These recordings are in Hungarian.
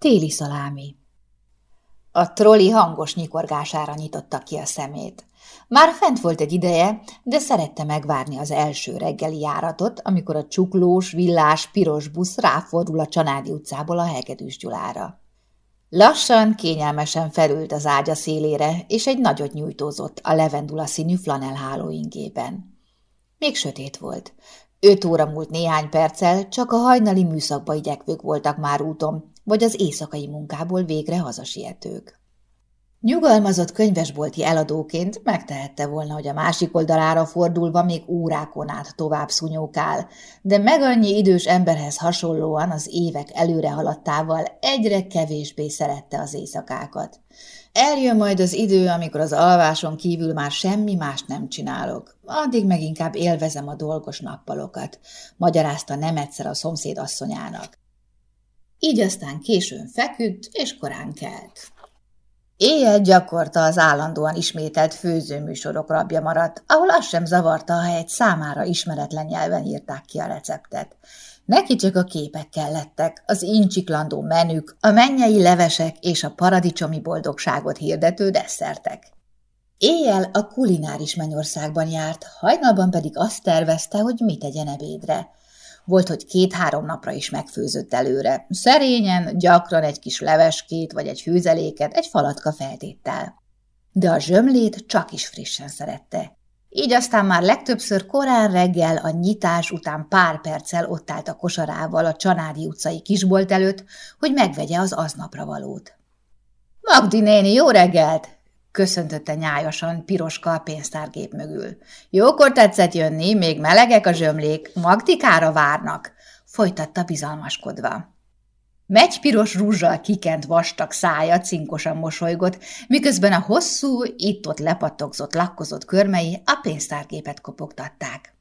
Téli szalámi. A troli hangos nyikorgására nyitotta ki a szemét. Már fent volt egy ideje, de szerette megvárni az első reggeli járatot, amikor a csuklós, villás, piros busz ráfordul a Csanádi utcából a Hegedűs Gyulára. Lassan, kényelmesen felült az ágya szélére, és egy nagyot nyújtózott a levendula színű flanelháló ingében. Még sötét volt. Öt óra múlt néhány perccel, csak a hajnali műszakba igyekvők voltak már úton, vagy az éjszakai munkából végre hazasietők. Nyugalmazott könyvesbolti eladóként megtehette volna, hogy a másik oldalára fordulva még órákon át tovább szunyókál, de meg annyi idős emberhez hasonlóan az évek előre haladtával egyre kevésbé szerette az éjszakákat. Eljön majd az idő, amikor az alváson kívül már semmi mást nem csinálok. Addig meg inkább élvezem a dolgos nappalokat, magyarázta nem egyszer a szomszéd asszonyának. Így aztán későn feküdt, és korán kelt. Éjjel gyakorta az állandóan ismételt főzőműsorok rabja maradt, ahol az sem zavarta, ha egy számára ismeretlen nyelven írták ki a receptet. Neki csak a képek kellettek, az incsiklandó menük, a mennyei levesek és a paradicsomi boldogságot hirdető desszertek. Éjjel a kulináris mennyországban járt, hajnalban pedig azt tervezte, hogy mit tegyen ebédre. Volt, hogy két-három napra is megfőzött előre. Szerényen, gyakran egy kis leveskét vagy egy főzeléket, egy falatka feltéttel. De a zsömlét csak is frissen szerette. Így aztán már legtöbbször korán reggel a nyitás után pár perccel ott állt a kosarával a Csanádi utcai kisbolt előtt, hogy megvegye az aznapra valót. – Magdi néni, jó reggelt! – köszöntötte nyájasan Piroska a pénztárgép mögül. – Jókor tetszett jönni, még melegek a zsömlék, Magdikára várnak – folytatta bizalmaskodva. Megypiros rúzsal kikent vastag szája cinkosan mosolygott, miközben a hosszú, itt-ott lepattogzott, lakkozott körmei a pénztárgépet kopogtatták.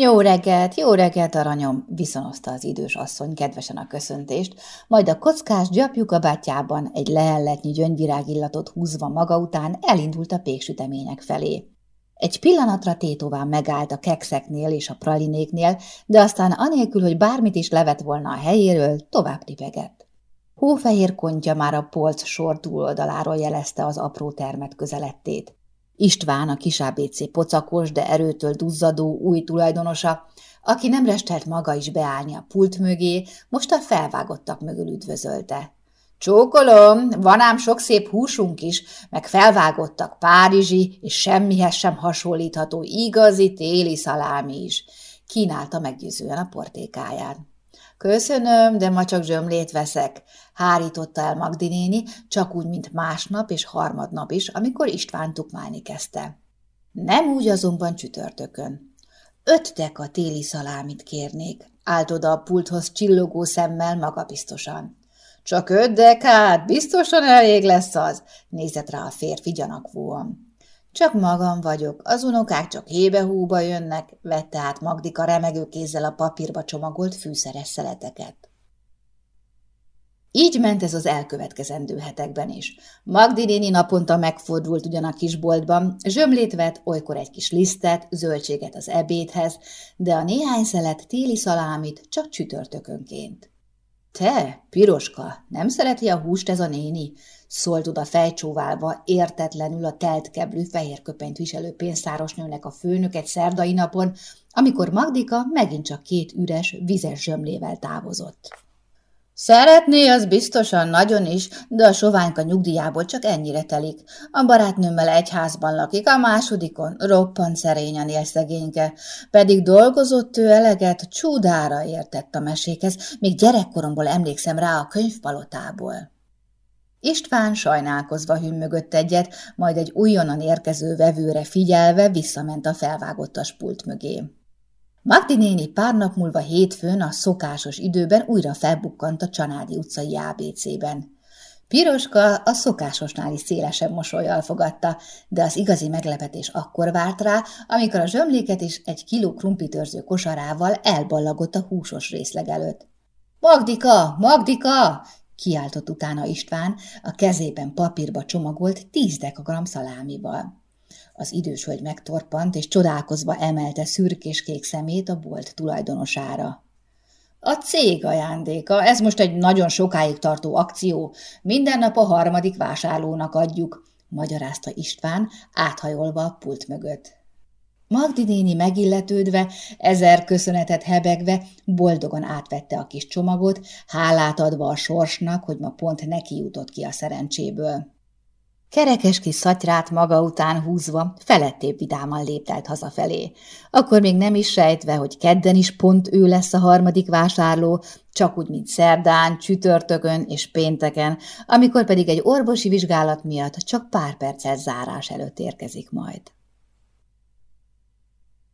Jó reggelt, jó reggelt, aranyom, viszonozta az idős asszony kedvesen a köszöntést, majd a kockás gyapjukabátjában egy lehelletnyi gyöngyvirágillatot húzva maga után elindult a péksütemények felé. Egy pillanatra tétován megállt a kekszeknél és a pralinéknél, de aztán anélkül, hogy bármit is levet volna a helyéről, tovább tipegett. Hófehér kontja már a polc sor túloldaláról jelezte az apró termet közelettét. István, a kisábécé pocakos, de erőtől duzzadó új tulajdonosa, aki nem restelt maga is beállni a pult mögé, most a felvágottak mögül üdvözölte. Csókolom, van ám sok szép húsunk is, meg felvágottak párizsi és semmihez sem hasonlítható igazi téli szalámi is. Kínálta meggyőzően a portékáján. Köszönöm, de ma csak zsömlét veszek, hárította el Magdi néni, csak úgy, mint másnap és harmadnap is, amikor István tukmálni kezdte. Nem úgy azonban csütörtökön. Öt deka téli szalámit kérnék, állt oda a pulthoz csillogó szemmel magabiztosan. Csak öt dekát, biztosan elég lesz az, nézett rá a férfi gyanakvóan. Csak magam vagyok, az unokák csak hébe-húba jönnek, vette át Magdika remegő kézzel a papírba csomagolt fűszeres szeleteket. Így ment ez az elkövetkezendő hetekben is. Magdi néni naponta megfordult ugyan a kisboltban, zsömlét vett, olykor egy kis lisztet, zöldséget az ebédhez, de a néhány szelet téli szalámit csak csütörtökönként. Te, piroska, nem szereti a húst ez a néni? Szólt oda fejcsóválva, értetlenül a telt keblű fehér köpenyt viselő pénztáros nőnek a főnök egy szerdai napon, amikor Magdika megint csak két üres, vizes zsömlével távozott. Szeretné, az biztosan nagyon is, de a soványka nyugdíjából csak ennyire telik. A barátnőmmel egy házban lakik, a másodikon roppant szerényen él szegényke. Pedig dolgozott ő eleget, csúdára értett a mesékhez, még gyerekkoromból emlékszem rá a könyvpalotából. István sajnálkozva hümmögött egyet, majd egy újonnan érkező vevőre figyelve visszament a felvágottas pult mögé. Magdi néni pár nap múlva hétfőn a szokásos időben újra felbukkant a Csanádi utcai ABC-ben. Piroska a szokásosnál is szélesebb mosolyjal fogadta, de az igazi meglepetés akkor várt rá, amikor a zsömléket is egy kiló krumplitörző kosarával elballagott a húsos részleg előtt. – Magdika! Magdika! – kiáltott utána István, a kezében papírba csomagolt tíz dekagram szalámival. Az idős hölgy megtorpant, és csodálkozva emelte szürkés kék szemét a bolt tulajdonosára. A cég ajándéka, ez most egy nagyon sokáig tartó akció, minden nap a harmadik vásárlónak adjuk, magyarázta István, áthajolva a pult mögött. Magdi néni megilletődve, ezer köszönetet hebegve, boldogan átvette a kis csomagot, hálát adva a sorsnak, hogy ma pont neki jutott ki a szerencséből. Kerekes kis szatyrát maga után húzva, felettébb vidáman léptelt hazafelé. Akkor még nem is sejtve, hogy kedden is pont ő lesz a harmadik vásárló, csak úgy, mint szerdán, csütörtökön és pénteken, amikor pedig egy orvosi vizsgálat miatt csak pár perccel zárás előtt érkezik majd.